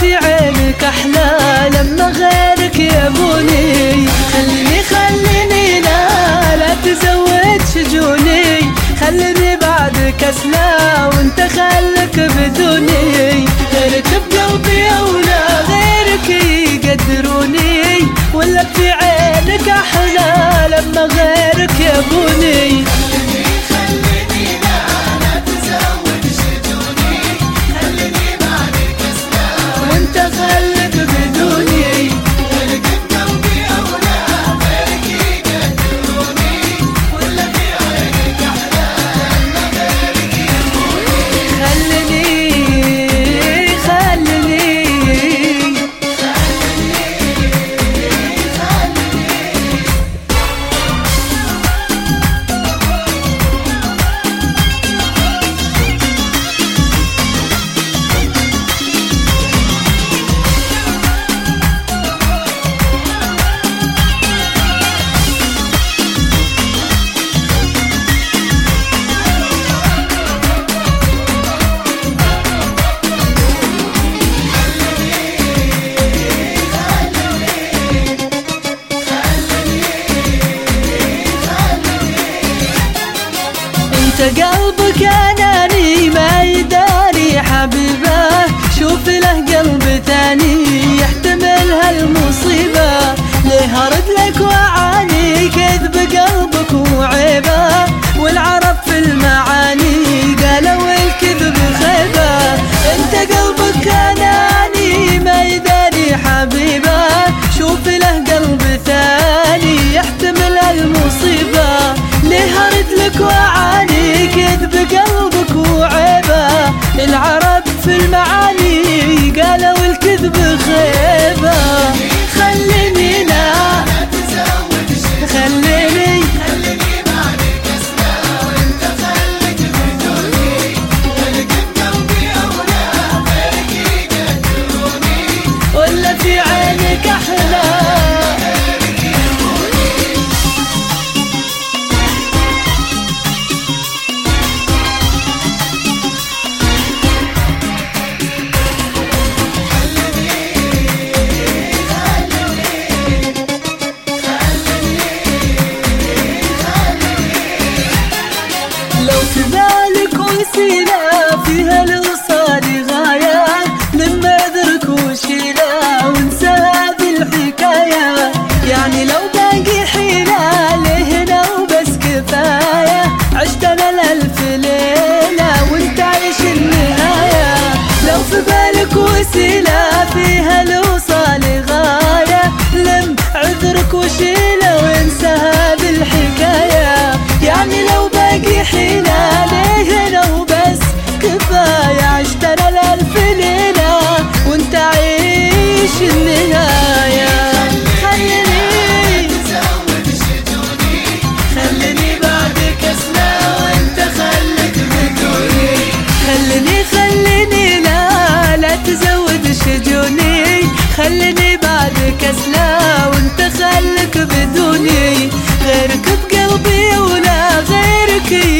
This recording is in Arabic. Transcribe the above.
في عينك أحلى لما غيرك يبوني خليني خليني لا لا تزود شجوني. خليني بعدك اسلا وأنت خلك بدوني. غيرك بقلبي ولا غيرك يقدروني. ولا في عينك kalbı kenar بخير खुशी राउन que